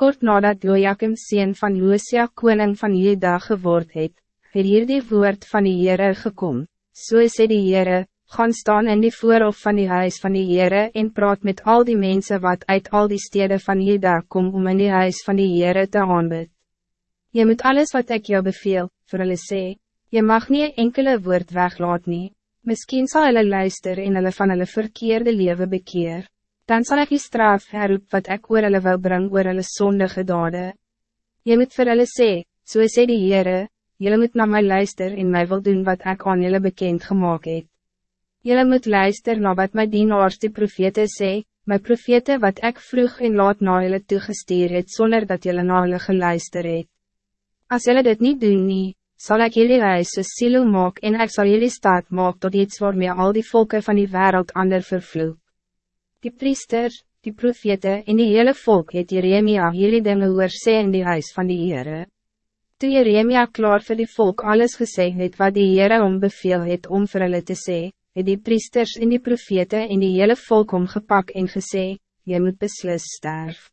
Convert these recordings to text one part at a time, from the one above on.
Kort nadat Joachim sien van Josia koning van Juda geword het, het hier die woord van die Heere gekom, so sê die Heere, gaan staan in die voorhof van die huis van die Heere en praat met al die mensen wat uit al die steden van Juda kom om in die huis van die Heere te aanbid. Je moet alles wat ik jou beveel, voor hulle sê, je mag niet enkele woord weglaat nie, miskien sal hulle luister en hulle van hulle verkeerde leven bekeer, dan zal ik die straf herroep wat ik oor hulle wil bring oor hulle sondige dade. Je moet voor hulle sê, so sê die Heere, Jullie moet naar mij luister en mij wil doen wat ik aan jullie bekend gemaakt heb. Jullie moet luister naar wat my dienaars die profete sê, my profete wat ik vroeg en laat na jullie toegestuur het, sonder dat jullie na hulle geluister het. As jullie dit niet doen nie, sal ek jullie huis so silo maak en ek sal jullie staat maak tot iets waarmee al die volken van die wereld ander vervloek. Die priester, die profete en die hele volk het Jeremia jullie dinge hoor sê in die huis van die Heere. Toe Jeremia klaar vir die volk alles gesê het wat die Heere om beveel het om vir hulle te sê, het die priesters en die profete en die hele volk omgepak en gesê, jy moet beslis sterf.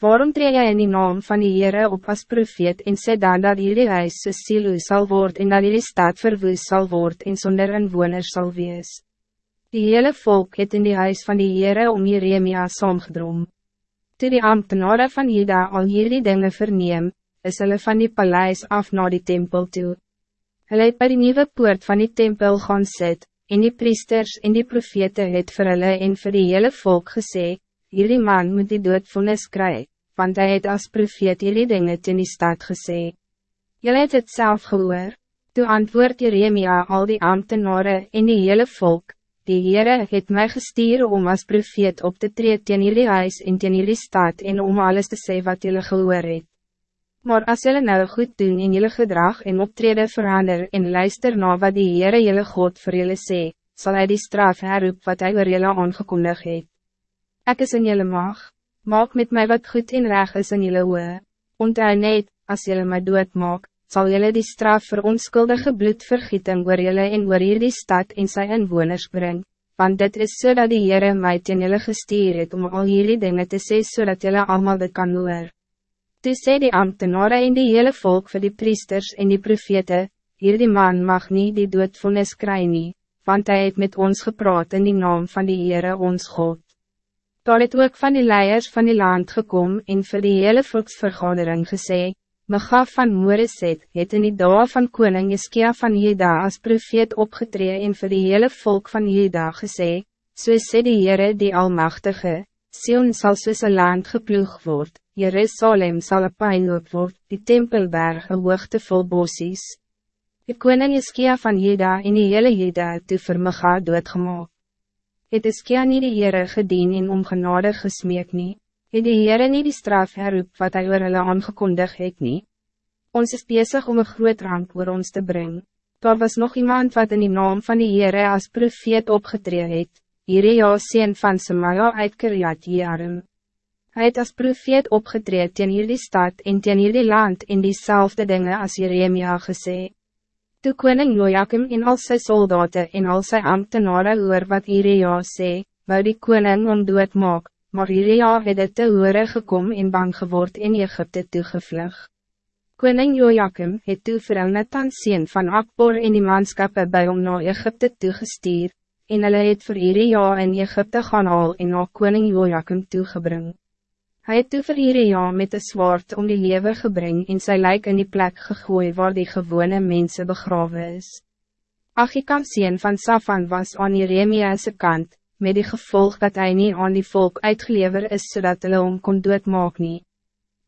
Waarom tree jy in die naam van die Heere op als profeet en sê dan dat jullie huis so silo sal word en dat jullie stad verwoes sal word en sonder inwoners sal wees? Die hele volk het in die huis van die Heere om Jeremia saamgedrom. Toe die ambtenaren van Juda al hierdie dinge verneem, is hulle van die paleis af naar die tempel toe. Hulle het by die nieuwe poort van die tempel gaan sit, En die priesters en die profete het vir hulle en vir die hele volk gesê, Hierdie man moet die doodvonnis kry, want hij het als profeet hierdie dinge in die stad gesê. Julle het het self gehoor, toe antwoord Jeremia al die ambtenaren en die hele volk, Die Heere het mij gestuur om als profeet op te treden teen jullie huis en teen jullie stad en om alles te zeggen wat jullie gehoor het. Maar als jullie nou goed doen in jullie gedrag en optreden verander en luister na wat die Heere jullie God voor jullie sê, zal hij die straf herroep wat hij oor jullie aangekondig het. Ek is in jullie mag, maak met mij wat goed en reg is in jullie oe. Onthou net, als jullie mij dood maak, zal jullie die straf voor onskuldige bloedvergieting oor jullie en oor die stad en sy inwoners bring, want dit is so die Heere mij ten jullie gestuur het om al jullie dingen te sê so jullie allemaal dit kan hoor. Toe sê die ambtenaren en die hele volk voor die priesters en die profete, hier die man mag niet die doodvonnis kry nie, want hij het met ons gepraat in die naam van die Heere ons God. Daar het ook van die leiers van die land gekom en vir die hele volksvergadering gesê, Megaf van Moreset het in die dag van koning Jeskia van Jeda als profeet opgetree en vir die hele volk van Jeda gesê, so sê die Heere die Almachtige, Sion sal soos een land geploeg word, Jerusalem zal een pijnloop word, die tempelberg een hoogte vol bossies. Die koning Iskia van Jeda en die hele Jeda toe vir Mega doodgemaak. Het Iskia nie die Heere gedien en om genade gesmeek nie, het die Heere nie die straf herroep wat hy oor hulle aangekondig het nie. Ons is bezig om een groot ramp oor ons te brengen. Daar was nog iemand wat in die naam van die Heere als profeet opgetree het, Hierdie sien van Samaja uit Kiryat Jearim. Hij het als profeet opgetreed teen hierdie stad en teen hierdie land in diezelfde dingen als Jeremia gesê. Toe koning Joachim en al sy soldaten en al sy ambtenaren hoor wat Iria sê, wou die koning om dood maak, maar Iria het het te hoore gekom en bang geword in Egypte toegevlug. Koning Joachim het toe vir Elnathan sien van Akbor en die manskappe by om na Egypte toegestuur, en hulle het vir Iria in Egypte gaan haal en na koning Joachim toegebring. Hij het toe vir Iria met een zwaard om die lewe gebring en sy lijk in die plek gegooi waar die gewone mensen begraven is. Achikam sien van Safan was aan Jeremia's kant, met die gevolg dat hij niet aan die volk uitgelever is zodat hulle hom kon doodmaak nie.